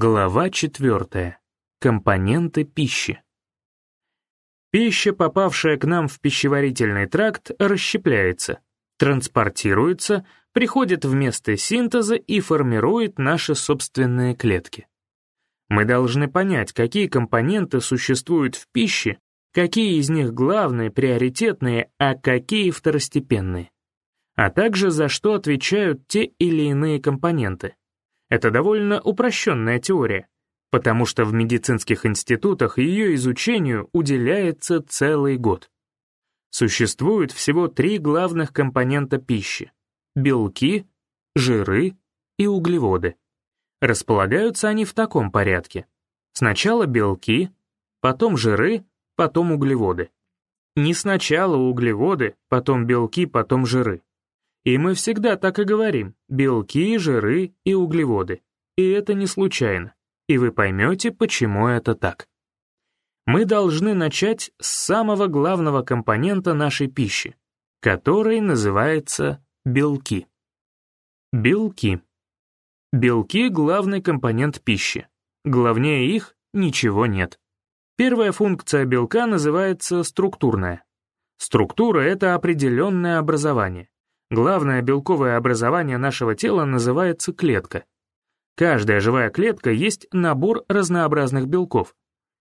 Глава 4. Компоненты пищи. Пища, попавшая к нам в пищеварительный тракт, расщепляется, транспортируется, приходит в место синтеза и формирует наши собственные клетки. Мы должны понять, какие компоненты существуют в пище, какие из них главные, приоритетные, а какие второстепенные, а также за что отвечают те или иные компоненты. Это довольно упрощенная теория, потому что в медицинских институтах ее изучению уделяется целый год. Существует всего три главных компонента пищи — белки, жиры и углеводы. Располагаются они в таком порядке. Сначала белки, потом жиры, потом углеводы. Не сначала углеводы, потом белки, потом жиры. И мы всегда так и говорим — белки, жиры и углеводы. И это не случайно. И вы поймете, почему это так. Мы должны начать с самого главного компонента нашей пищи, который называется белки. Белки. Белки — главный компонент пищи. Главнее их ничего нет. Первая функция белка называется структурная. Структура — это определенное образование. Главное белковое образование нашего тела называется клетка. Каждая живая клетка есть набор разнообразных белков.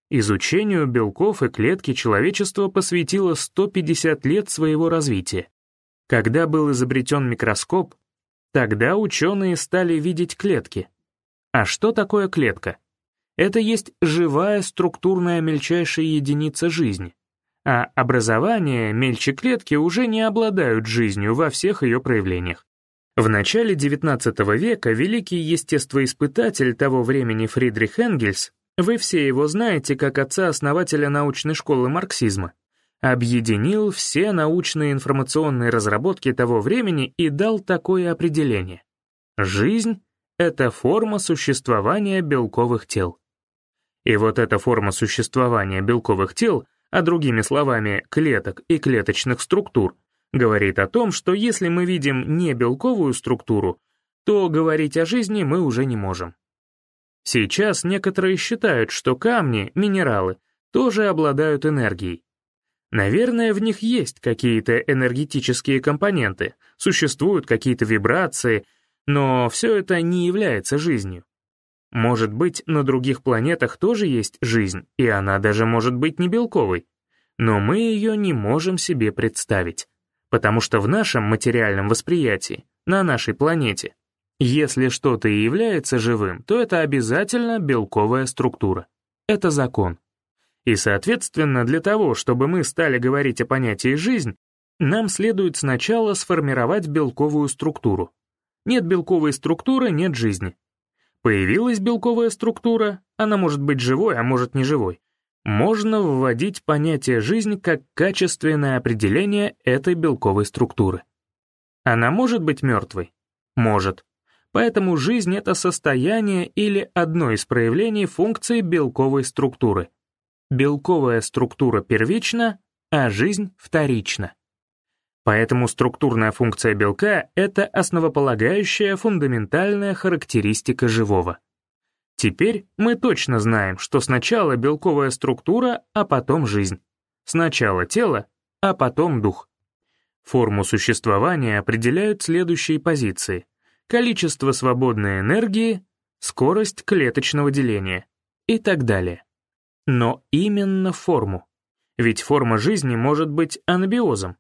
Изучению белков и клетки человечество посвятило 150 лет своего развития. Когда был изобретен микроскоп, тогда ученые стали видеть клетки. А что такое клетка? Это есть живая структурная мельчайшая единица жизни а образование мельче клетки уже не обладают жизнью во всех ее проявлениях. В начале XIX века великий естествоиспытатель того времени Фридрих Энгельс, вы все его знаете как отца-основателя научной школы марксизма, объединил все научные информационные разработки того времени и дал такое определение. Жизнь — это форма существования белковых тел. И вот эта форма существования белковых тел — а другими словами, клеток и клеточных структур, говорит о том, что если мы видим не белковую структуру, то говорить о жизни мы уже не можем. Сейчас некоторые считают, что камни, минералы, тоже обладают энергией. Наверное, в них есть какие-то энергетические компоненты, существуют какие-то вибрации, но все это не является жизнью. Может быть, на других планетах тоже есть жизнь, и она даже может быть не белковой. Но мы ее не можем себе представить, потому что в нашем материальном восприятии, на нашей планете, если что-то и является живым, то это обязательно белковая структура. Это закон. И, соответственно, для того, чтобы мы стали говорить о понятии «жизнь», нам следует сначала сформировать белковую структуру. Нет белковой структуры — нет жизни. Появилась белковая структура, она может быть живой, а может не живой. Можно вводить понятие «жизнь» как качественное определение этой белковой структуры. Она может быть мертвой? Может. Поэтому жизнь — это состояние или одно из проявлений функции белковой структуры. Белковая структура первична, а жизнь вторична. Поэтому структурная функция белка — это основополагающая фундаментальная характеристика живого. Теперь мы точно знаем, что сначала белковая структура, а потом жизнь. Сначала тело, а потом дух. Форму существования определяют следующие позиции. Количество свободной энергии, скорость клеточного деления и так далее. Но именно форму. Ведь форма жизни может быть анабиозом,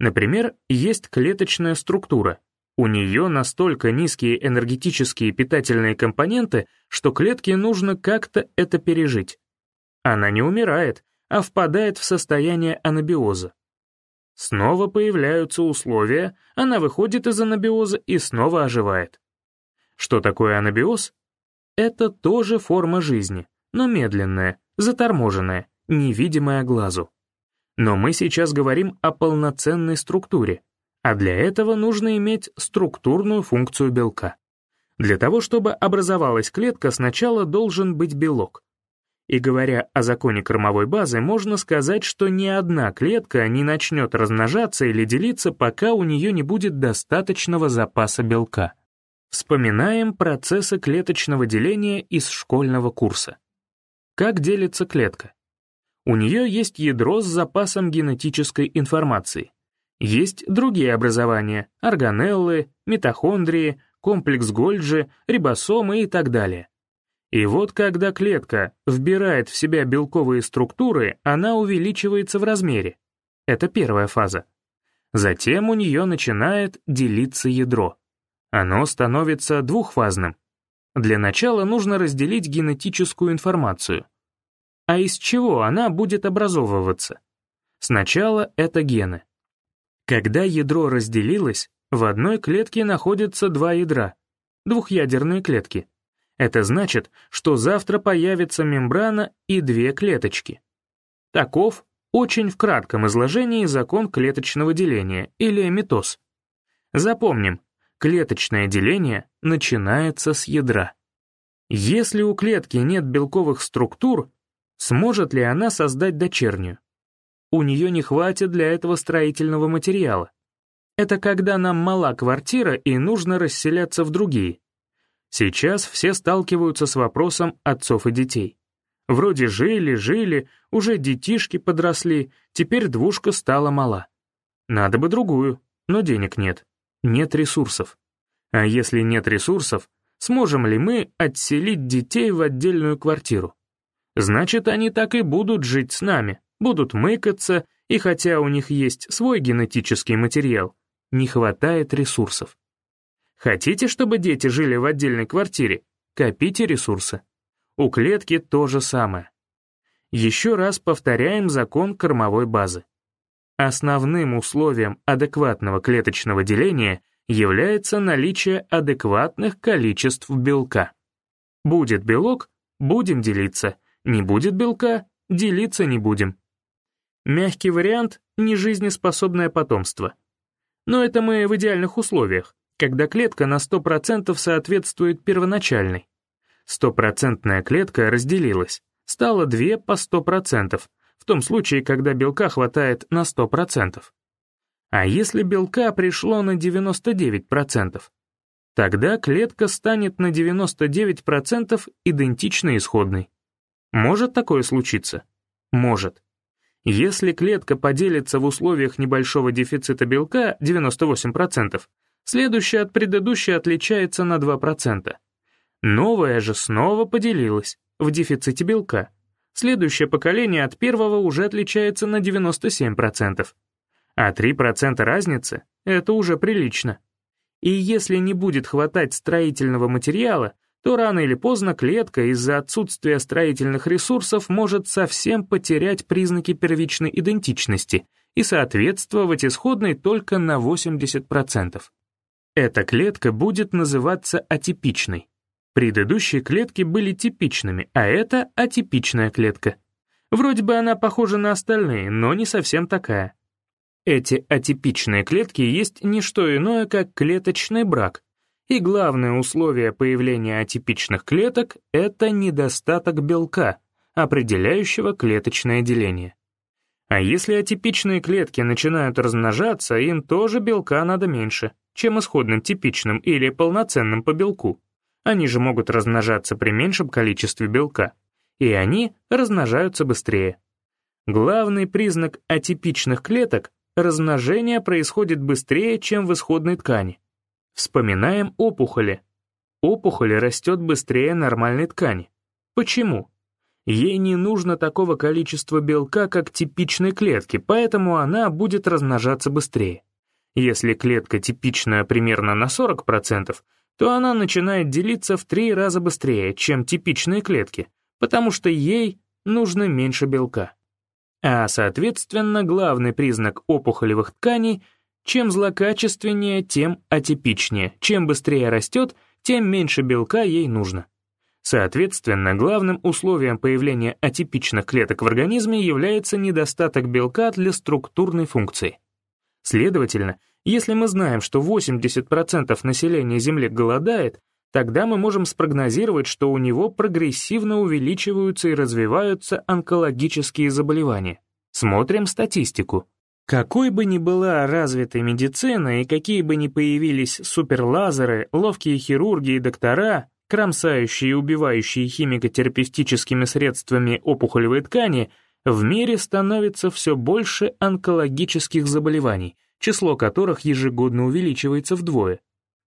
Например, есть клеточная структура. У нее настолько низкие энергетические питательные компоненты, что клетке нужно как-то это пережить. Она не умирает, а впадает в состояние анабиоза. Снова появляются условия, она выходит из анабиоза и снова оживает. Что такое анабиоз? Это тоже форма жизни, но медленная, заторможенная, невидимая глазу. Но мы сейчас говорим о полноценной структуре, а для этого нужно иметь структурную функцию белка. Для того, чтобы образовалась клетка, сначала должен быть белок. И говоря о законе кормовой базы, можно сказать, что ни одна клетка не начнет размножаться или делиться, пока у нее не будет достаточного запаса белка. Вспоминаем процессы клеточного деления из школьного курса. Как делится клетка? У нее есть ядро с запасом генетической информации. Есть другие образования — органеллы, митохондрии, комплекс Гольджи, рибосомы и так далее. И вот когда клетка вбирает в себя белковые структуры, она увеличивается в размере. Это первая фаза. Затем у нее начинает делиться ядро. Оно становится двухфазным. Для начала нужно разделить генетическую информацию. А из чего она будет образовываться? Сначала это гены. Когда ядро разделилось, в одной клетке находятся два ядра, двухъядерные клетки. Это значит, что завтра появится мембрана и две клеточки. Таков очень в кратком изложении закон клеточного деления или митоз. Запомним, клеточное деление начинается с ядра. Если у клетки нет белковых структур, сможет ли она создать дочернюю? У нее не хватит для этого строительного материала. Это когда нам мала квартира и нужно расселяться в другие. Сейчас все сталкиваются с вопросом отцов и детей. Вроде жили, жили, уже детишки подросли, теперь двушка стала мала. Надо бы другую, но денег нет, нет ресурсов. А если нет ресурсов, сможем ли мы отселить детей в отдельную квартиру? Значит, они так и будут жить с нами, будут мыкаться, и хотя у них есть свой генетический материал, не хватает ресурсов. Хотите, чтобы дети жили в отдельной квартире? Копите ресурсы. У клетки то же самое. Еще раз повторяем закон кормовой базы. Основным условием адекватного клеточного деления является наличие адекватных количеств белка. Будет белок — будем делиться, не будет белка — делиться не будем. Мягкий вариант — нежизнеспособное потомство. Но это мы в идеальных условиях когда клетка на 100% соответствует первоначальной. Стопроцентная клетка разделилась, стало две по 100%, в том случае, когда белка хватает на 100%. А если белка пришло на 99%? Тогда клетка станет на 99% идентичной исходной. Может такое случиться? Может. Если клетка поделится в условиях небольшого дефицита белка 98%, Следующая от предыдущей отличается на 2%. Новая же снова поделилась, в дефиците белка. Следующее поколение от первого уже отличается на 97%. А 3% разницы — это уже прилично. И если не будет хватать строительного материала, то рано или поздно клетка из-за отсутствия строительных ресурсов может совсем потерять признаки первичной идентичности и соответствовать исходной только на 80%. Эта клетка будет называться атипичной. Предыдущие клетки были типичными, а это атипичная клетка. Вроде бы она похожа на остальные, но не совсем такая. Эти атипичные клетки есть не что иное, как клеточный брак. И главное условие появления атипичных клеток — это недостаток белка, определяющего клеточное деление. А если атипичные клетки начинают размножаться, им тоже белка надо меньше чем исходным типичным или полноценным по белку. Они же могут размножаться при меньшем количестве белка, и они размножаются быстрее. Главный признак атипичных клеток — размножение происходит быстрее, чем в исходной ткани. Вспоминаем опухоли. Опухоль растет быстрее нормальной ткани. Почему? Ей не нужно такого количества белка, как типичной клетки, поэтому она будет размножаться быстрее. Если клетка типичная примерно на 40%, то она начинает делиться в три раза быстрее, чем типичные клетки, потому что ей нужно меньше белка. А, соответственно, главный признак опухолевых тканей — чем злокачественнее, тем атипичнее, чем быстрее растет, тем меньше белка ей нужно. Соответственно, главным условием появления атипичных клеток в организме является недостаток белка для структурной функции. Следовательно, если мы знаем, что 80% населения Земли голодает, тогда мы можем спрогнозировать, что у него прогрессивно увеличиваются и развиваются онкологические заболевания. Смотрим статистику. Какой бы ни была развитой медицина и какие бы ни появились суперлазеры, ловкие хирурги и доктора, кромсающие и убивающие химико-терапевтическими средствами опухолевые ткани, в мире становится все больше онкологических заболеваний, число которых ежегодно увеличивается вдвое.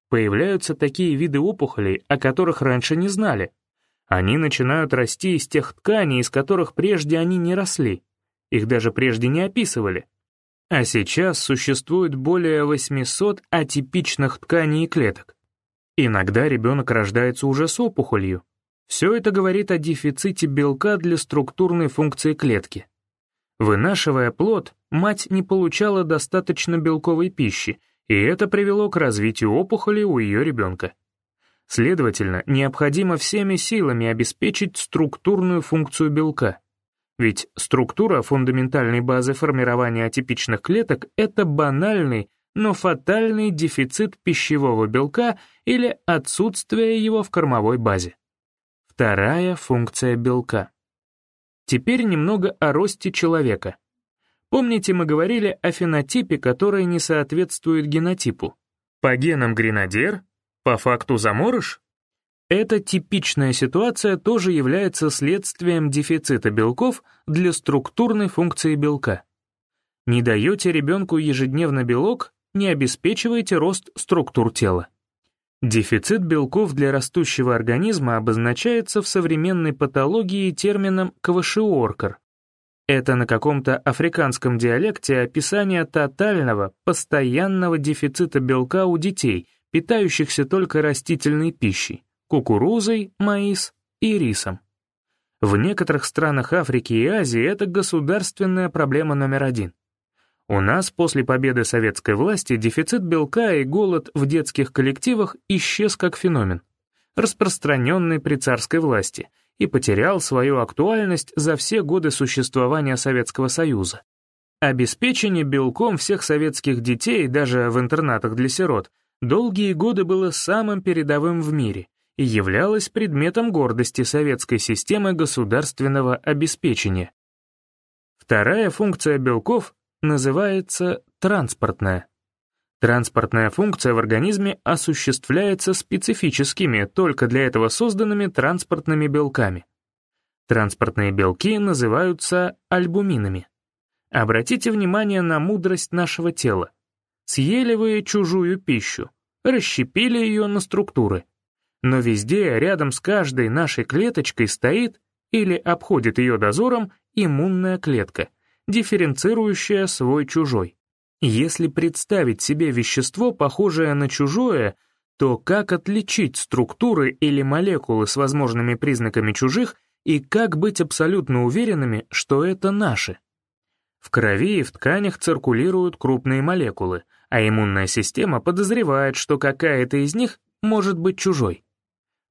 Появляются такие виды опухолей, о которых раньше не знали. Они начинают расти из тех тканей, из которых прежде они не росли. Их даже прежде не описывали. А сейчас существует более 800 атипичных тканей и клеток. Иногда ребенок рождается уже с опухолью. Все это говорит о дефиците белка для структурной функции клетки. Вынашивая плод, мать не получала достаточно белковой пищи, и это привело к развитию опухоли у ее ребенка. Следовательно, необходимо всеми силами обеспечить структурную функцию белка. Ведь структура фундаментальной базы формирования атипичных клеток — это банальный, но фатальный дефицит пищевого белка или отсутствие его в кормовой базе. Вторая функция белка. Теперь немного о росте человека. Помните, мы говорили о фенотипе, который не соответствует генотипу? По генам гренадер, по факту заморыш? Эта типичная ситуация тоже является следствием дефицита белков для структурной функции белка. Не даете ребенку ежедневно белок, не обеспечиваете рост структур тела. Дефицит белков для растущего организма обозначается в современной патологии термином квашиоркар. Это на каком-то африканском диалекте описание тотального, постоянного дефицита белка у детей, питающихся только растительной пищей кукурузой, маис и рисом. В некоторых странах Африки и Азии это государственная проблема номер один. У нас после победы советской власти дефицит белка и голод в детских коллективах исчез как феномен, распространенный при царской власти, и потерял свою актуальность за все годы существования Советского Союза. Обеспечение белком всех советских детей, даже в интернатах для сирот, долгие годы было самым передовым в мире, и являлась предметом гордости советской системы государственного обеспечения. Вторая функция белков называется транспортная. Транспортная функция в организме осуществляется специфическими, только для этого созданными транспортными белками. Транспортные белки называются альбуминами. Обратите внимание на мудрость нашего тела. Съели вы чужую пищу, расщепили ее на структуры — но везде, рядом с каждой нашей клеточкой стоит или обходит ее дозором иммунная клетка, дифференцирующая свой-чужой. Если представить себе вещество, похожее на чужое, то как отличить структуры или молекулы с возможными признаками чужих и как быть абсолютно уверенными, что это наши? В крови и в тканях циркулируют крупные молекулы, а иммунная система подозревает, что какая-то из них может быть чужой.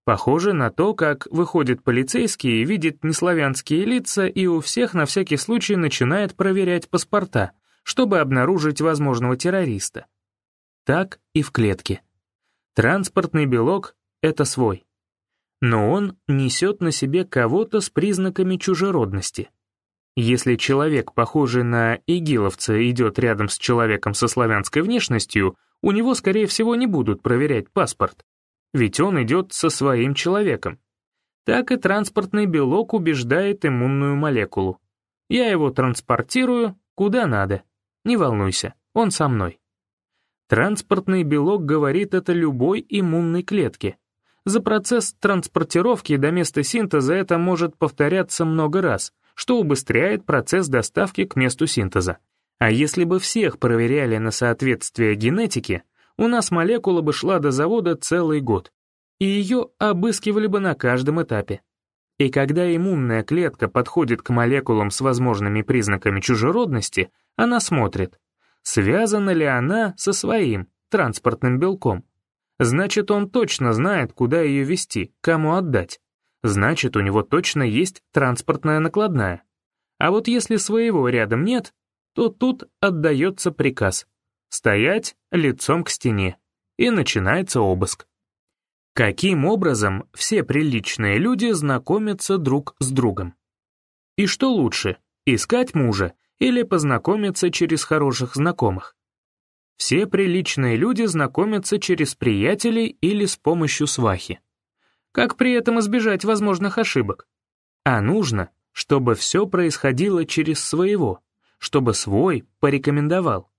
Похоже на то, как выходит полицейский, видит неславянские лица и у всех на всякий случай начинает проверять паспорта, чтобы обнаружить возможного террориста. Так и в клетке. Транспортный белок — это свой. Но он несет на себе кого-то с признаками чужеродности. Если человек, похожий на игиловца, идет рядом с человеком со славянской внешностью, у него, скорее всего, не будут проверять паспорт ведь он идет со своим человеком. Так и транспортный белок убеждает иммунную молекулу. Я его транспортирую куда надо. Не волнуйся, он со мной. Транспортный белок говорит это любой иммунной клетке. За процесс транспортировки до места синтеза это может повторяться много раз, что убыстряет процесс доставки к месту синтеза. А если бы всех проверяли на соответствие генетике, у нас молекула бы шла до завода целый год, и ее обыскивали бы на каждом этапе. И когда иммунная клетка подходит к молекулам с возможными признаками чужеродности, она смотрит, связана ли она со своим транспортным белком. Значит, он точно знает, куда ее вести, кому отдать. Значит, у него точно есть транспортная накладная. А вот если своего рядом нет, то тут отдается приказ стоять лицом к стене, и начинается обыск. Каким образом все приличные люди знакомятся друг с другом? И что лучше, искать мужа или познакомиться через хороших знакомых. Все приличные люди знакомятся через приятелей или с помощью свахи. Как при этом избежать возможных ошибок? А нужно, чтобы все происходило через своего, чтобы свой порекомендовал.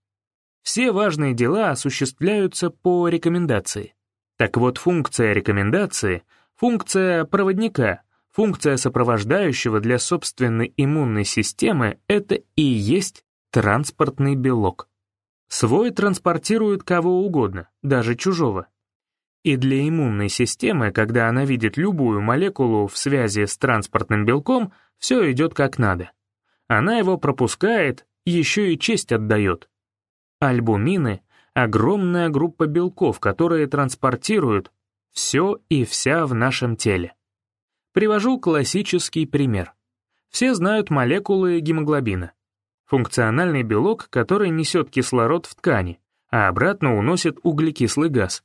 Все важные дела осуществляются по рекомендации. Так вот, функция рекомендации, функция проводника, функция сопровождающего для собственной иммунной системы — это и есть транспортный белок. Свой транспортирует кого угодно, даже чужого. И для иммунной системы, когда она видит любую молекулу в связи с транспортным белком, все идет как надо. Она его пропускает, еще и честь отдает. Альбумины — огромная группа белков, которые транспортируют все и вся в нашем теле. Привожу классический пример. Все знают молекулы гемоглобина. Функциональный белок, который несет кислород в ткани, а обратно уносит углекислый газ.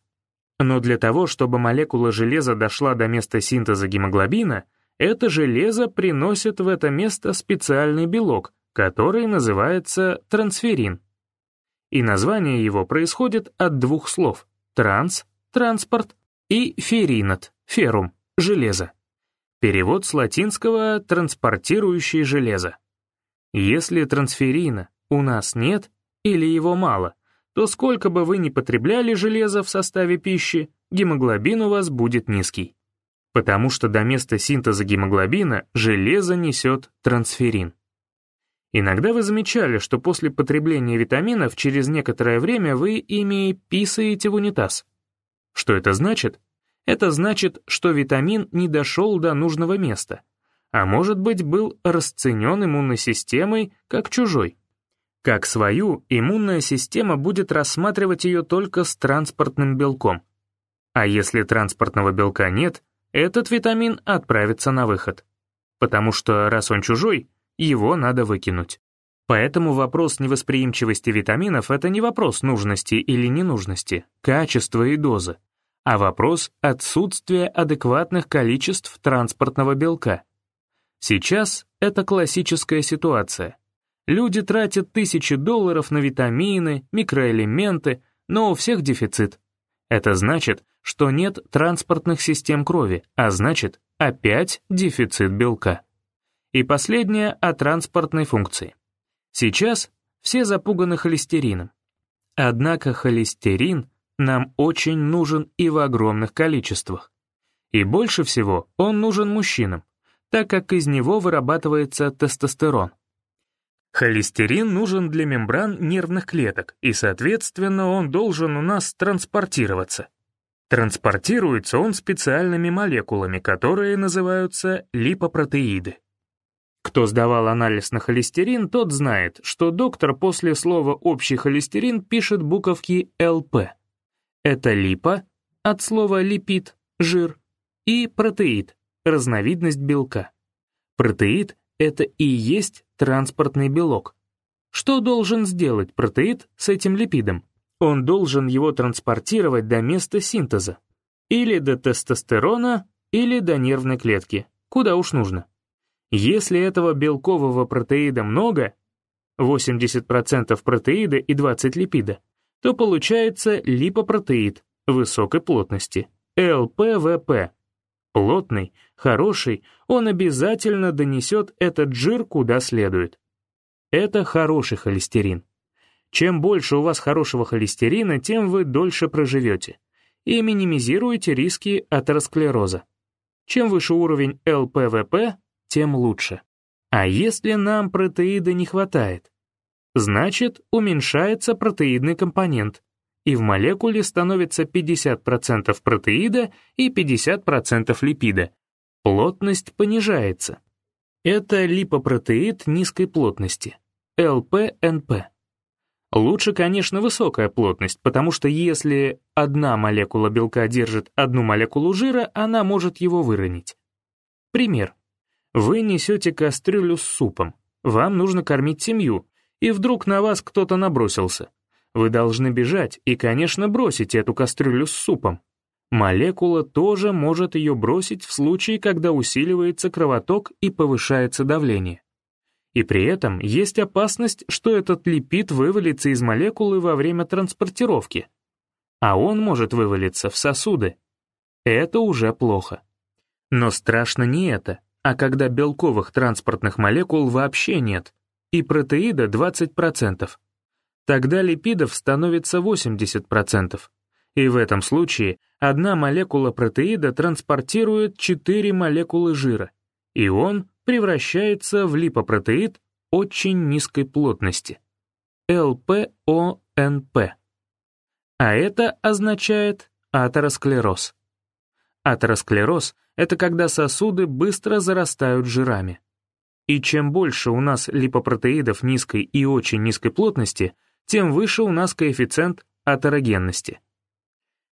Но для того, чтобы молекула железа дошла до места синтеза гемоглобина, это железо приносит в это место специальный белок, который называется трансферин. И название его происходит от двух слов «транс» — транспорт и «феринат» — ферум — железо. Перевод с латинского «транспортирующий железо». Если трансферина у нас нет или его мало, то сколько бы вы ни потребляли железа в составе пищи, гемоглобин у вас будет низкий. Потому что до места синтеза гемоглобина железо несет трансферин. Иногда вы замечали, что после потребления витаминов через некоторое время вы ими писаете в унитаз. Что это значит? Это значит, что витамин не дошел до нужного места, а может быть был расценен иммунной системой как чужой. Как свою, иммунная система будет рассматривать ее только с транспортным белком. А если транспортного белка нет, этот витамин отправится на выход. Потому что, раз он чужой, его надо выкинуть. Поэтому вопрос невосприимчивости витаминов — это не вопрос нужности или ненужности, качества и дозы, а вопрос отсутствия адекватных количеств транспортного белка. Сейчас это классическая ситуация. Люди тратят тысячи долларов на витамины, микроэлементы, но у всех дефицит. Это значит, что нет транспортных систем крови, а значит, опять дефицит белка. И последнее о транспортной функции. Сейчас все запуганы холестерином. Однако холестерин нам очень нужен и в огромных количествах. И больше всего он нужен мужчинам, так как из него вырабатывается тестостерон. Холестерин нужен для мембран нервных клеток, и, соответственно, он должен у нас транспортироваться. Транспортируется он специальными молекулами, которые называются липопротеиды. Кто сдавал анализ на холестерин, тот знает, что доктор после слова «общий холестерин» пишет буковки ЛП. Это липо, от слова липид, жир, и протеид, разновидность белка. Протеид — это и есть транспортный белок. Что должен сделать протеид с этим липидом? Он должен его транспортировать до места синтеза. Или до тестостерона, или до нервной клетки, куда уж нужно. Если этого белкового протеида много, 80% протеида и 20 липида, то получается липопротеид высокой плотности, ЛПВП, плотный, хороший, он обязательно донесет этот жир куда следует. Это хороший холестерин. Чем больше у вас хорошего холестерина, тем вы дольше проживете и минимизируете риски атеросклероза. Чем выше уровень ЛПВП, тем лучше. А если нам протеида не хватает? Значит, уменьшается протеидный компонент, и в молекуле становится 50% протеида и 50% липида. Плотность понижается. Это липопротеид низкой плотности, ЛПНП. Лучше, конечно, высокая плотность, потому что если одна молекула белка держит одну молекулу жира, она может его выронить. Пример. Вы несете кастрюлю с супом, вам нужно кормить семью, и вдруг на вас кто-то набросился. Вы должны бежать и, конечно, бросить эту кастрюлю с супом. Молекула тоже может ее бросить в случае, когда усиливается кровоток и повышается давление. И при этом есть опасность, что этот липид вывалится из молекулы во время транспортировки. А он может вывалиться в сосуды. Это уже плохо. Но страшно не это, а когда белковых транспортных молекул вообще нет, и протеида 20%. Тогда липидов становится 80%. И в этом случае одна молекула протеида транспортирует 4 молекулы жира, и он превращается в липопротеид очень низкой плотности — ЛПОНП. А это означает атеросклероз. Атеросклероз — это когда сосуды быстро зарастают жирами. И чем больше у нас липопротеидов низкой и очень низкой плотности, тем выше у нас коэффициент атерогенности.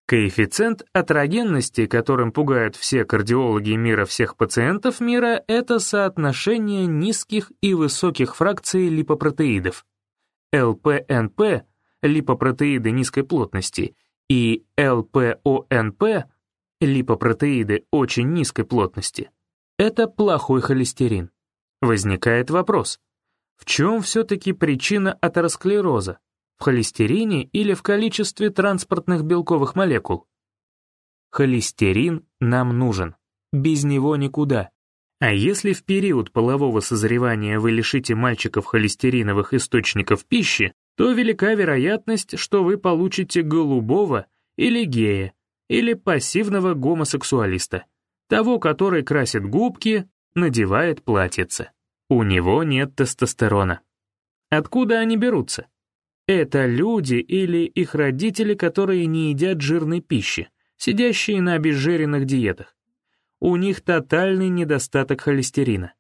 Коэффициент атерогенности, которым пугают все кардиологи мира всех пациентов мира, это соотношение низких и высоких фракций липопротеидов. ЛПНП — липопротеиды низкой плотности, и ЛПОНП — липопротеиды очень низкой плотности. Это плохой холестерин. Возникает вопрос, в чем все-таки причина атеросклероза? В холестерине или в количестве транспортных белковых молекул? Холестерин нам нужен. Без него никуда. А если в период полового созревания вы лишите мальчиков холестериновых источников пищи, то велика вероятность, что вы получите голубого или гея, или пассивного гомосексуалиста, того, который красит губки, надевает платьице. У него нет тестостерона. Откуда они берутся? Это люди или их родители, которые не едят жирной пищи, сидящие на обезжиренных диетах. У них тотальный недостаток холестерина.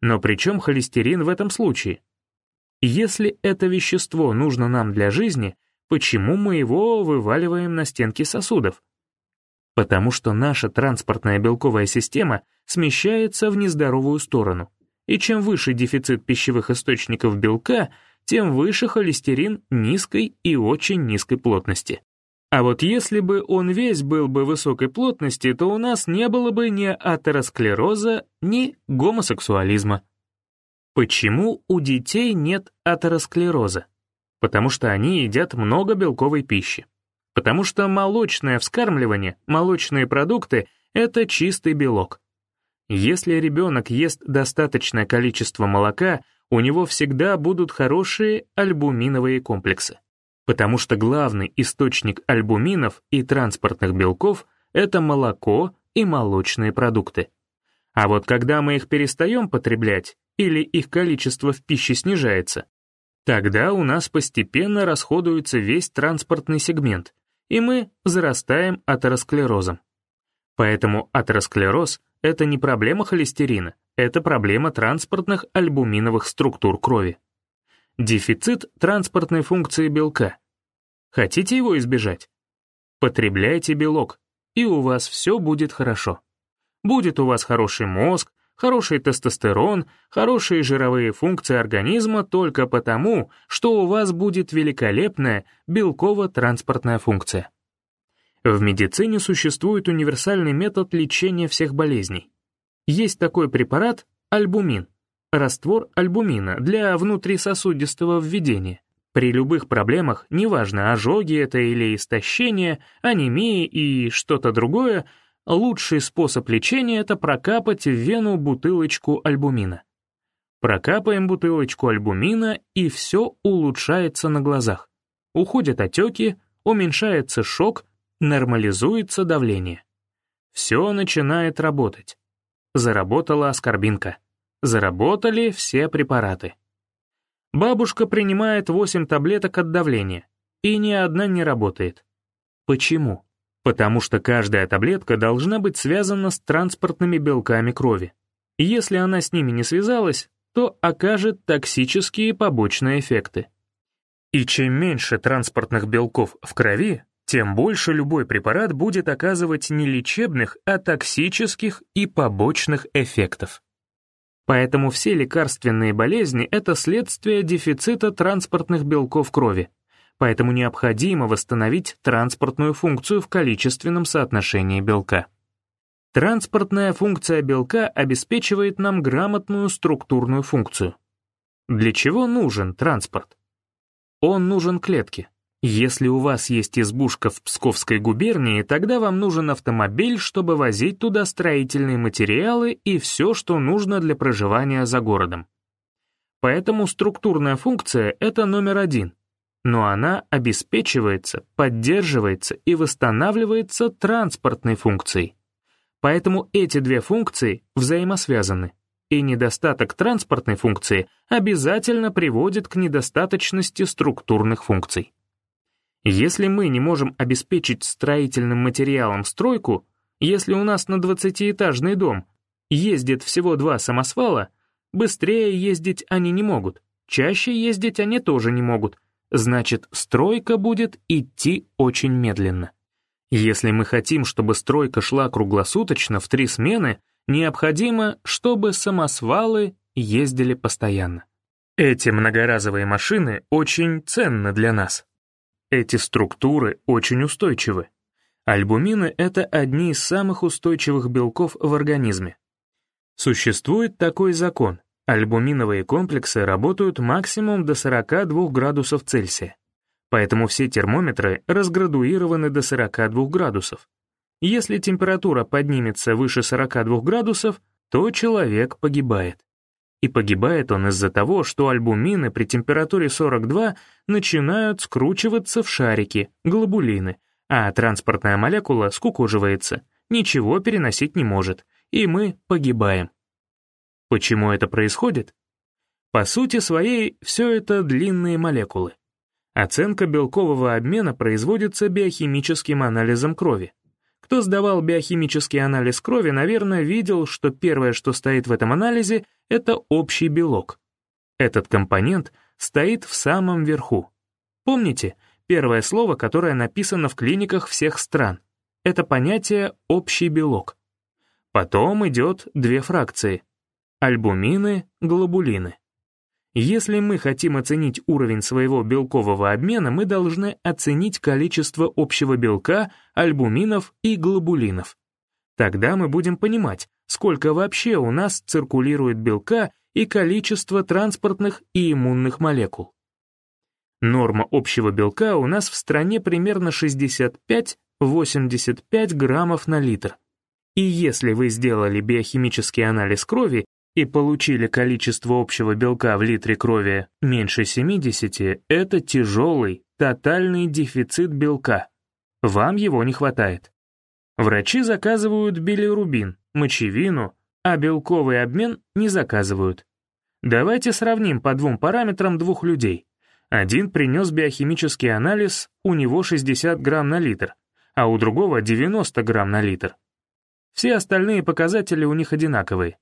Но при чем холестерин в этом случае? Если это вещество нужно нам для жизни, почему мы его вываливаем на стенки сосудов? Потому что наша транспортная белковая система смещается в нездоровую сторону. И чем выше дефицит пищевых источников белка, тем выше холестерин низкой и очень низкой плотности. А вот если бы он весь был бы высокой плотности, то у нас не было бы ни атеросклероза, ни гомосексуализма. Почему у детей нет атеросклероза? Потому что они едят много белковой пищи. Потому что молочное вскармливание, молочные продукты — это чистый белок. Если ребенок ест достаточное количество молока, у него всегда будут хорошие альбуминовые комплексы. Потому что главный источник альбуминов и транспортных белков — это молоко и молочные продукты. А вот когда мы их перестаем потреблять или их количество в пище снижается, тогда у нас постепенно расходуется весь транспортный сегмент, и мы зарастаем атеросклерозом. Поэтому атеросклероз — это не проблема холестерина, это проблема транспортных альбуминовых структур крови. Дефицит транспортной функции белка. Хотите его избежать? Потребляйте белок, и у вас все будет хорошо. Будет у вас хороший мозг, хороший тестостерон, хорошие жировые функции организма только потому, что у вас будет великолепная белково-транспортная функция. В медицине существует универсальный метод лечения всех болезней. Есть такой препарат альбумин, раствор альбумина для внутрисосудистого введения. При любых проблемах, неважно, ожоги это или истощение, анемия и что-то другое, лучший способ лечения — это прокапать в вену бутылочку альбумина. Прокапаем бутылочку альбумина, и все улучшается на глазах. Уходят отеки, уменьшается шок, нормализуется давление. Все начинает работать. Заработала аскорбинка. Заработали все препараты. Бабушка принимает 8 таблеток от давления, и ни одна не работает. Почему? Потому что каждая таблетка должна быть связана с транспортными белками крови. Если она с ними не связалась, то окажет токсические побочные эффекты. И чем меньше транспортных белков в крови, тем больше любой препарат будет оказывать не лечебных, а токсических и побочных эффектов. Поэтому все лекарственные болезни — это следствие дефицита транспортных белков крови. Поэтому необходимо восстановить транспортную функцию в количественном соотношении белка. Транспортная функция белка обеспечивает нам грамотную структурную функцию. Для чего нужен транспорт? Он нужен клетке. Если у вас есть избушка в Псковской губернии, тогда вам нужен автомобиль, чтобы возить туда строительные материалы и все, что нужно для проживания за городом. Поэтому структурная функция — это номер один. Но она обеспечивается, поддерживается и восстанавливается транспортной функцией. Поэтому эти две функции взаимосвязаны. И недостаток транспортной функции обязательно приводит к недостаточности структурных функций. Если мы не можем обеспечить строительным материалом стройку, если у нас на 20-этажный дом ездит всего два самосвала, быстрее ездить они не могут, чаще ездить они тоже не могут, значит, стройка будет идти очень медленно. Если мы хотим, чтобы стройка шла круглосуточно в три смены, необходимо, чтобы самосвалы ездили постоянно. Эти многоразовые машины очень ценны для нас. Эти структуры очень устойчивы. Альбумины — это одни из самых устойчивых белков в организме. Существует такой закон. Альбуминовые комплексы работают максимум до 42 градусов Цельсия. Поэтому все термометры разградуированы до 42 градусов. Если температура поднимется выше 42 градусов, то человек погибает. И погибает он из-за того, что альбумины при температуре 42 начинают скручиваться в шарики, глобулины, а транспортная молекула скукоживается, ничего переносить не может, и мы погибаем. Почему это происходит? По сути своей, все это длинные молекулы. Оценка белкового обмена производится биохимическим анализом крови. Кто сдавал биохимический анализ крови, наверное, видел, что первое, что стоит в этом анализе, это общий белок. Этот компонент стоит в самом верху. Помните, первое слово, которое написано в клиниках всех стран? Это понятие «общий белок». Потом идет две фракции — альбумины, глобулины. Если мы хотим оценить уровень своего белкового обмена, мы должны оценить количество общего белка, альбуминов и глобулинов. Тогда мы будем понимать, сколько вообще у нас циркулирует белка и количество транспортных и иммунных молекул. Норма общего белка у нас в стране примерно 65-85 граммов на литр. И если вы сделали биохимический анализ крови и получили количество общего белка в литре крови меньше 70, это тяжелый, тотальный дефицит белка. Вам его не хватает. Врачи заказывают билирубин, мочевину, а белковый обмен не заказывают. Давайте сравним по двум параметрам двух людей. Один принес биохимический анализ, у него 60 грамм на литр, а у другого 90 грамм на литр. Все остальные показатели у них одинаковые.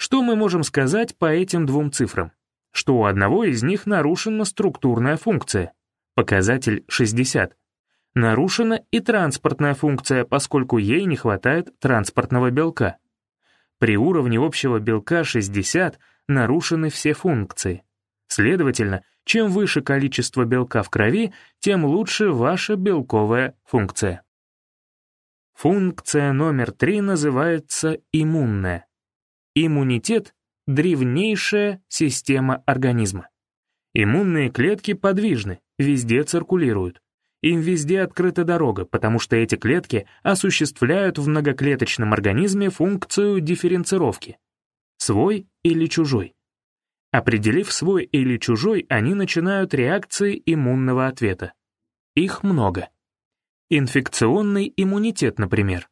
Что мы можем сказать по этим двум цифрам? Что у одного из них нарушена структурная функция, показатель 60. Нарушена и транспортная функция, поскольку ей не хватает транспортного белка. При уровне общего белка 60 нарушены все функции. Следовательно, чем выше количество белка в крови, тем лучше ваша белковая функция. Функция номер три называется иммунная. Иммунитет — древнейшая система организма. Иммунные клетки подвижны, везде циркулируют. Им везде открыта дорога, потому что эти клетки осуществляют в многоклеточном организме функцию дифференцировки. Свой или чужой. Определив свой или чужой, они начинают реакции иммунного ответа. Их много. Инфекционный иммунитет, например.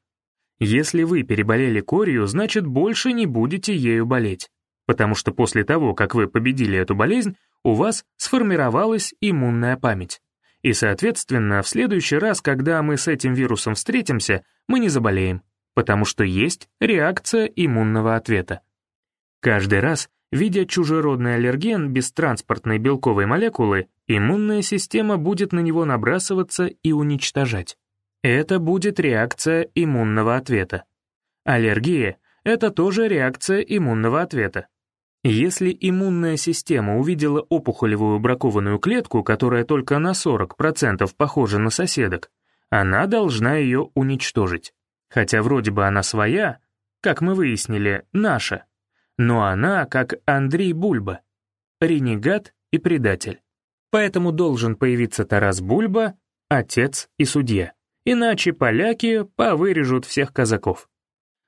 Если вы переболели корью, значит, больше не будете ею болеть, потому что после того, как вы победили эту болезнь, у вас сформировалась иммунная память. И, соответственно, в следующий раз, когда мы с этим вирусом встретимся, мы не заболеем, потому что есть реакция иммунного ответа. Каждый раз, видя чужеродный аллерген без транспортной белковой молекулы, иммунная система будет на него набрасываться и уничтожать. Это будет реакция иммунного ответа. Аллергия — это тоже реакция иммунного ответа. Если иммунная система увидела опухолевую бракованную клетку, которая только на 40% похожа на соседок, она должна ее уничтожить. Хотя вроде бы она своя, как мы выяснили, наша. Но она как Андрей Бульба. ренегат и предатель. Поэтому должен появиться Тарас Бульба, отец и судья. Иначе поляки повырежут всех казаков.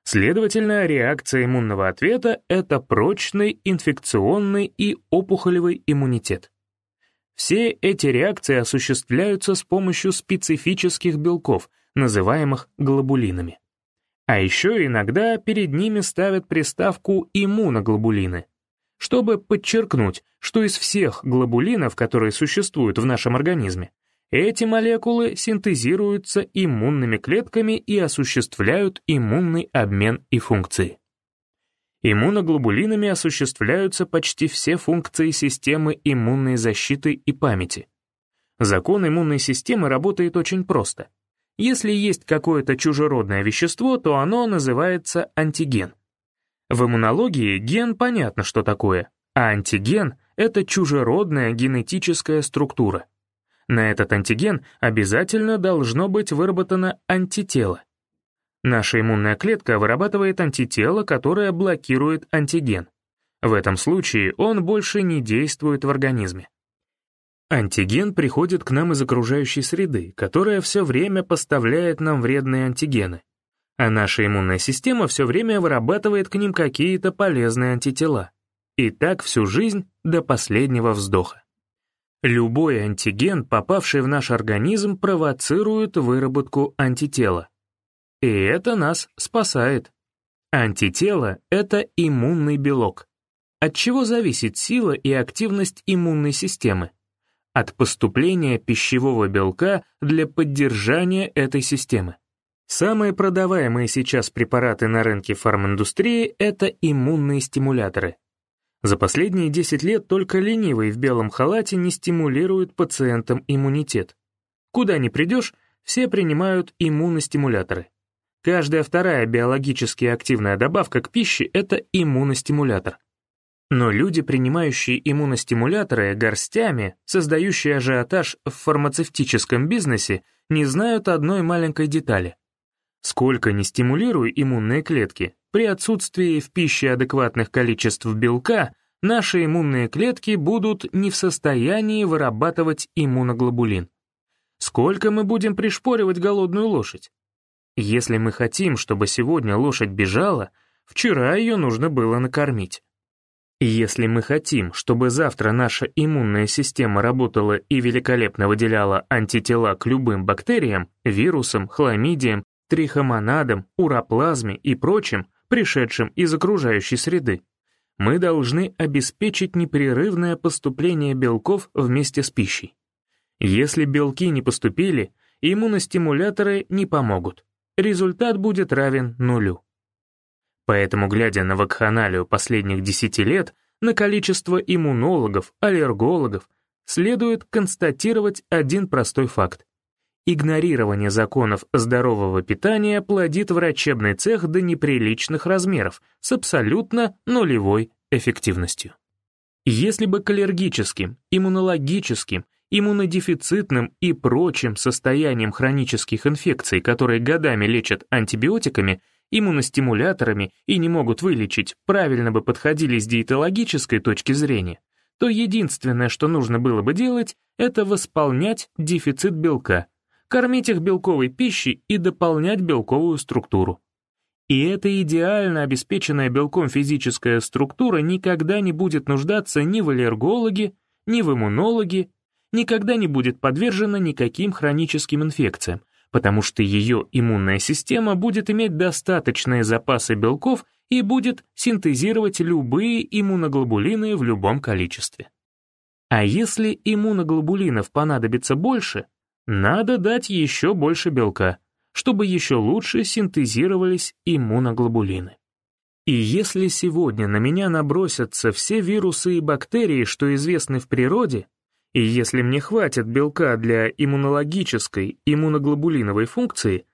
Следовательно, реакция иммунного ответа — это прочный инфекционный и опухолевый иммунитет. Все эти реакции осуществляются с помощью специфических белков, называемых глобулинами. А еще иногда перед ними ставят приставку иммуноглобулины, чтобы подчеркнуть, что из всех глобулинов, которые существуют в нашем организме, эти молекулы синтезируются иммунными клетками и осуществляют иммунный обмен и функции. Иммуноглобулинами осуществляются почти все функции системы иммунной защиты и памяти. Закон иммунной системы работает очень просто. Если есть какое-то чужеродное вещество, то оно называется антиген. В иммунологии ген понятно, что такое, а антиген — это чужеродная генетическая структура. На этот антиген обязательно должно быть выработано антитело. Наша иммунная клетка вырабатывает антитело, которое блокирует антиген. В этом случае он больше не действует в организме. Антиген приходит к нам из окружающей среды, которая все время поставляет нам вредные антигены. А наша иммунная система все время вырабатывает к ним какие-то полезные антитела. И так всю жизнь до последнего вздоха. Любой антиген, попавший в наш организм, провоцирует выработку антитела. И это нас спасает. Антитело — это иммунный белок. От чего зависит сила и активность иммунной системы? От поступления пищевого белка для поддержания этой системы. Самые продаваемые сейчас препараты на рынке фарминдустрии — это иммунные стимуляторы, за последние 10 лет только ленивый в белом халате не стимулирует пациентам иммунитет. Куда ни придешь, все принимают иммуностимуляторы. Каждая вторая биологически активная добавка к пище — это иммуностимулятор. Но люди, принимающие иммуностимуляторы горстями, создающие ажиотаж в фармацевтическом бизнесе, не знают одной маленькой детали. Сколько ни стимулируй иммунные клетки, при отсутствии в пище адекватных количеств белка наши иммунные клетки будут не в состоянии вырабатывать иммуноглобулин. Сколько мы будем пришпоривать голодную лошадь? Если мы хотим, чтобы сегодня лошадь бежала, вчера ее нужно было накормить. Если мы хотим, чтобы завтра наша иммунная система работала и великолепно выделяла антитела к любым бактериям, вирусам, хламидиям, трихомонадам, уроплазме и прочим, пришедшим из окружающей среды, мы должны обеспечить непрерывное поступление белков вместе с пищей. Если белки не поступили, иммуностимуляторы не помогут. Результат будет равен нулю. Поэтому, глядя на вакханалию последних 10 лет, на количество иммунологов, аллергологов, следует констатировать один простой факт. Игнорирование законов здорового питания плодит врачебный цех до неприличных размеров с абсолютно нулевой эффективностью. Если бы к аллергическим, иммунологическим, иммунодефицитным и прочим состояниям хронических инфекций, которые годами лечат антибиотиками, иммуностимуляторами и не могут вылечить, правильно бы подходили с диетологической точки зрения, то единственное, что нужно было бы делать, это восполнять дефицит белка, кормить их белковой пищей и дополнять белковую структуру. И эта идеально обеспеченная белком физическая структура никогда не будет нуждаться ни в аллергологе, ни в иммунологе, никогда не будет подвержена никаким хроническим инфекциям, потому что ее иммунная система будет иметь достаточные запасы белков и будет синтезировать любые иммуноглобулины в любом количестве. А если иммуноглобулинов понадобится больше, надо дать еще больше белка, чтобы еще лучше синтезировались иммуноглобулины. И если сегодня на меня набросятся все вирусы и бактерии, что известны в природе, и если мне хватит белка для иммунологической, иммуноглобулиновой функции,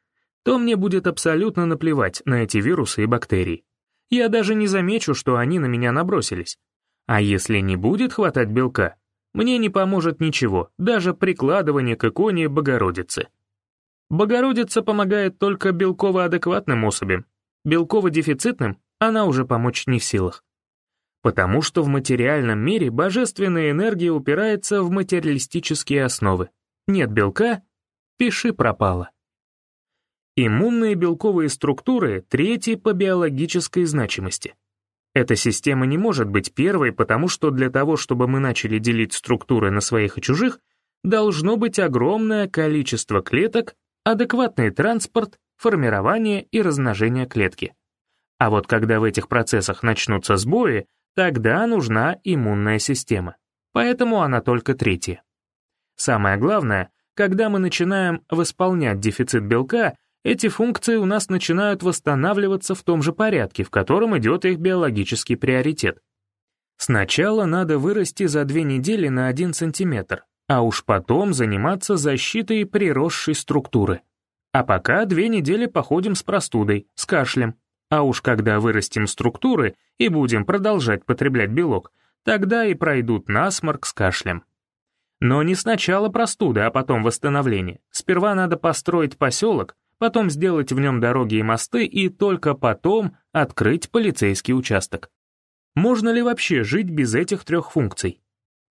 то мне будет абсолютно наплевать на эти вирусы и бактерии. Я даже не замечу, что они на меня набросились. А если не будет хватать белка, мне не поможет ничего, даже прикладывание к иконе Богородицы. Богородица помогает только белково-адекватным особям. Белково-дефицитным она уже помочь не в силах. Потому что в материальном мире божественная энергия упирается в материалистические основы. Нет белка — пиши пропало. Иммунные белковые структуры — третьи по биологической значимости. Эта система не может быть первой, потому что для того, чтобы мы начали делить структуры на своих и чужих, должно быть огромное количество клеток, адекватный транспорт, формирование и размножение клетки. А вот когда в этих процессах начнутся сбои, тогда нужна иммунная система. Поэтому она только третья. Самое главное, когда мы начинаем восполнять дефицит белка, эти функции у нас начинают восстанавливаться в том же порядке, в котором идет их биологический приоритет. Сначала надо вырасти за две недели на 1 сантиметр, а уж потом заниматься защитой приросшей структуры. А пока две недели походим с простудой, с кашлем. А уж когда вырастим структуры и будем продолжать потреблять белок, тогда и пройдут насморк с кашлем. Но не сначала простуда, а потом восстановление. Сперва надо построить поселок, потом сделать в нем дороги и мосты и только потом открыть полицейский участок. Можно ли вообще жить без этих трех функций?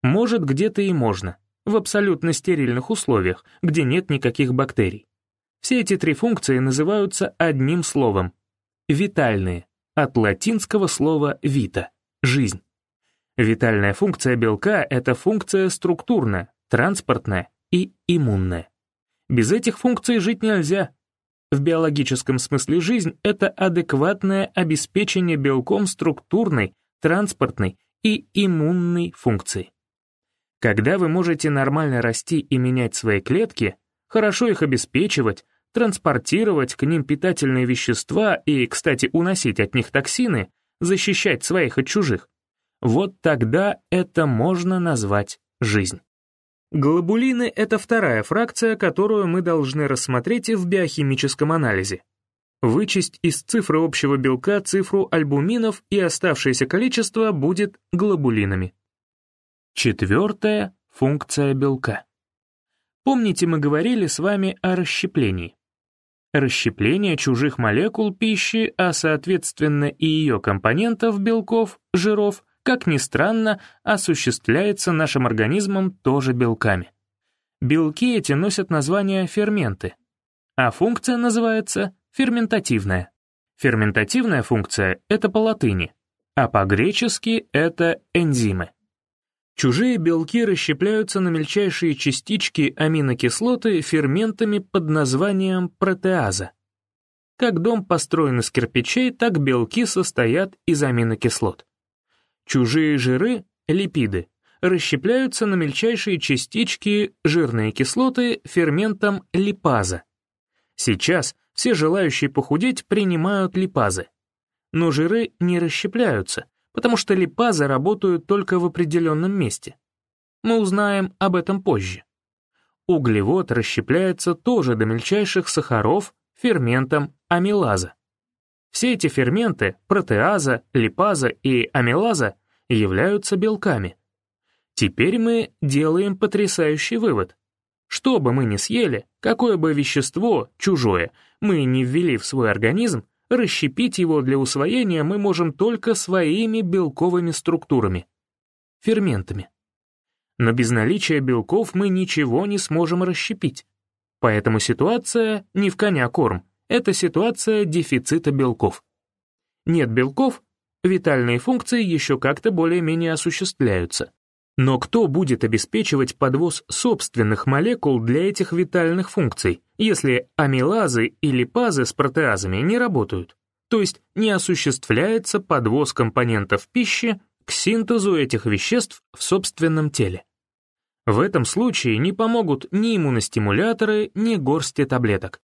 Может, где-то и можно, в абсолютно стерильных условиях, где нет никаких бактерий. Все эти три функции называются одним словом — витальные, от латинского слова «vita» — жизнь. Витальная функция белка — это функция структурная, транспортная и иммунная. Без этих функций жить нельзя, в биологическом смысле жизнь — это адекватное обеспечение белком структурной, транспортной и иммунной функций. Когда вы можете нормально расти и менять свои клетки, хорошо их обеспечивать, транспортировать к ним питательные вещества и, кстати, уносить от них токсины, защищать своих от чужих, вот тогда это можно назвать жизнь. Глобулины — это вторая фракция, которую мы должны рассмотреть в биохимическом анализе. Вычесть из цифры общего белка цифру альбуминов, и оставшееся количество будет глобулинами. Четвертая — функция белка. Помните, мы говорили с вами о расщеплении. Расщепление чужих молекул пищи, а соответственно и ее компонентов белков, жиров — как ни странно, осуществляется нашим организмом тоже белками. Белки эти носят название ферменты, а функция называется ферментативная. Ферментативная функция — это по латыни, а по-гречески — это энзимы. Чужие белки расщепляются на мельчайшие частички аминокислоты ферментами под названием протеаза. Как дом построен из кирпичей, так белки состоят из аминокислот. Чужие жиры, липиды, расщепляются на мельчайшие частички жирные кислоты ферментом липаза. Сейчас все желающие похудеть принимают липазы. Но жиры не расщепляются, потому что липазы работают только в определенном месте. Мы узнаем об этом позже. Углевод расщепляется тоже до мельчайших сахаров ферментом амилаза. Все эти ферменты, протеаза, липаза и амилаза, являются белками. Теперь мы делаем потрясающий вывод. Что бы мы ни съели, какое бы вещество, чужое, мы не ввели в свой организм, расщепить его для усвоения мы можем только своими белковыми структурами, ферментами. Но без наличия белков мы ничего не сможем расщепить. Поэтому ситуация не в коня корм, это ситуация дефицита белков. Нет белков, витальные функции еще как-то более-менее осуществляются. Но кто будет обеспечивать подвоз собственных молекул для этих витальных функций, если амилазы и липазы с протеазами не работают? То есть не осуществляется подвоз компонентов пищи к синтезу этих веществ в собственном теле. В этом случае не помогут ни иммуностимуляторы, ни горсти таблеток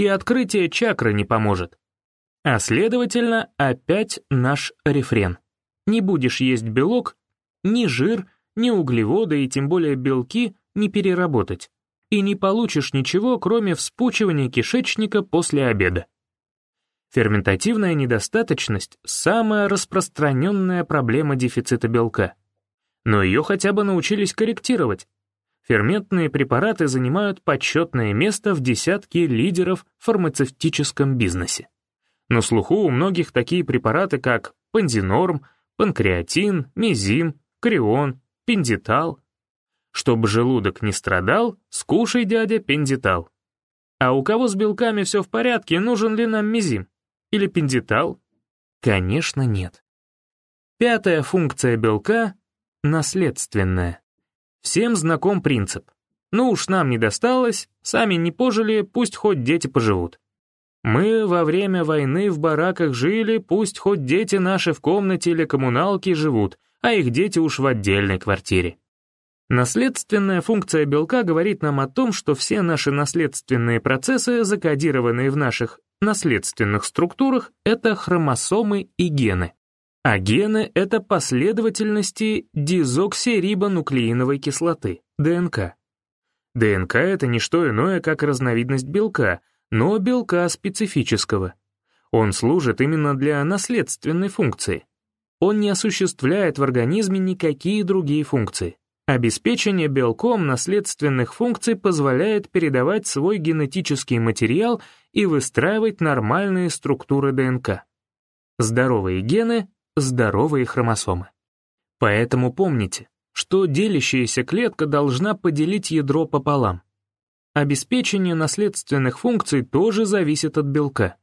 и открытие чакры не поможет. А следовательно, опять наш рефрен. Не будешь есть белок, ни жир, ни углеводы и тем более белки не переработать. И не получишь ничего, кроме вспучивания кишечника после обеда. Ферментативная недостаточность — самая распространенная проблема дефицита белка. Но ее хотя бы научились корректировать, ферментные препараты занимают почетное место в десятке лидеров в фармацевтическом бизнесе. На слуху у многих такие препараты, как панзинорм, панкреатин, мезим, крион, пендитал. Чтобы желудок не страдал, скушай, дядя, пендитал. А у кого с белками все в порядке, нужен ли нам мезим? Или пендитал? Конечно, нет. Пятая функция белка — наследственная. Всем знаком принцип. Ну уж нам не досталось, сами не пожили, пусть хоть дети поживут. Мы во время войны в бараках жили, пусть хоть дети наши в комнате или коммуналке живут, а их дети уж в отдельной квартире. Наследственная функция белка говорит нам о том, что все наши наследственные процессы, закодированные в наших наследственных структурах, это хромосомы и гены. А гены — это последовательности дезоксирибонуклеиновой кислоты, ДНК. ДНК — это не что иное, как разновидность белка, но белка специфического. Он служит именно для наследственной функции. Он не осуществляет в организме никакие другие функции. Обеспечение белком наследственных функций позволяет передавать свой генетический материал и выстраивать нормальные структуры ДНК. Здоровые гены — здоровые хромосомы. Поэтому помните, что делящаяся клетка должна поделить ядро пополам. Обеспечение наследственных функций тоже зависит от белка.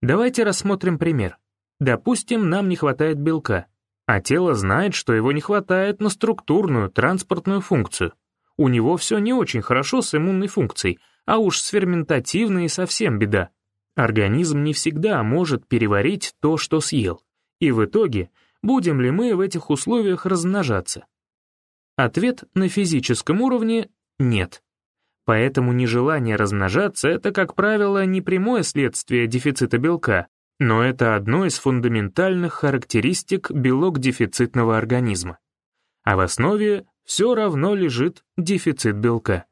Давайте рассмотрим пример. Допустим, нам не хватает белка, а тело знает, что его не хватает на структурную транспортную функцию. У него все не очень хорошо с иммунной функцией, а уж с ферментативной совсем беда. Организм не всегда может переварить то, что съел. И в итоге, будем ли мы в этих условиях размножаться? Ответ на физическом уровне — нет. Поэтому нежелание размножаться — это, как правило, не прямое следствие дефицита белка, но это одно из фундаментальных характеристик белок-дефицитного организма. А в основе все равно лежит дефицит белка.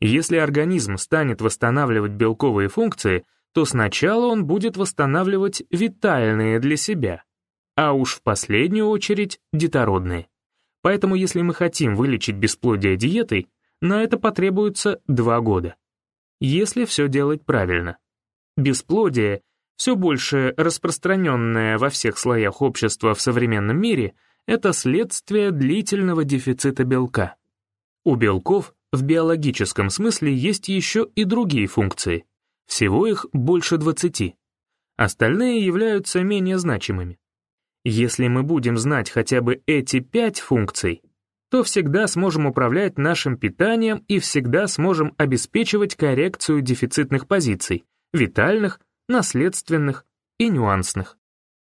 Если организм станет восстанавливать белковые функции, то сначала он будет восстанавливать витальные для себя, а уж в последнюю очередь детородные. Поэтому если мы хотим вылечить бесплодие диетой, на это потребуется два года. Если все делать правильно. Бесплодие все больше распространенное во всех слоях общества в современном мире, это следствие длительного дефицита белка. У белков в биологическом смысле есть еще и другие функции. Всего их больше 20. Остальные являются менее значимыми. Если мы будем знать хотя бы эти пять функций, то всегда сможем управлять нашим питанием и всегда сможем обеспечивать коррекцию дефицитных позиций, витальных, наследственных и нюансных.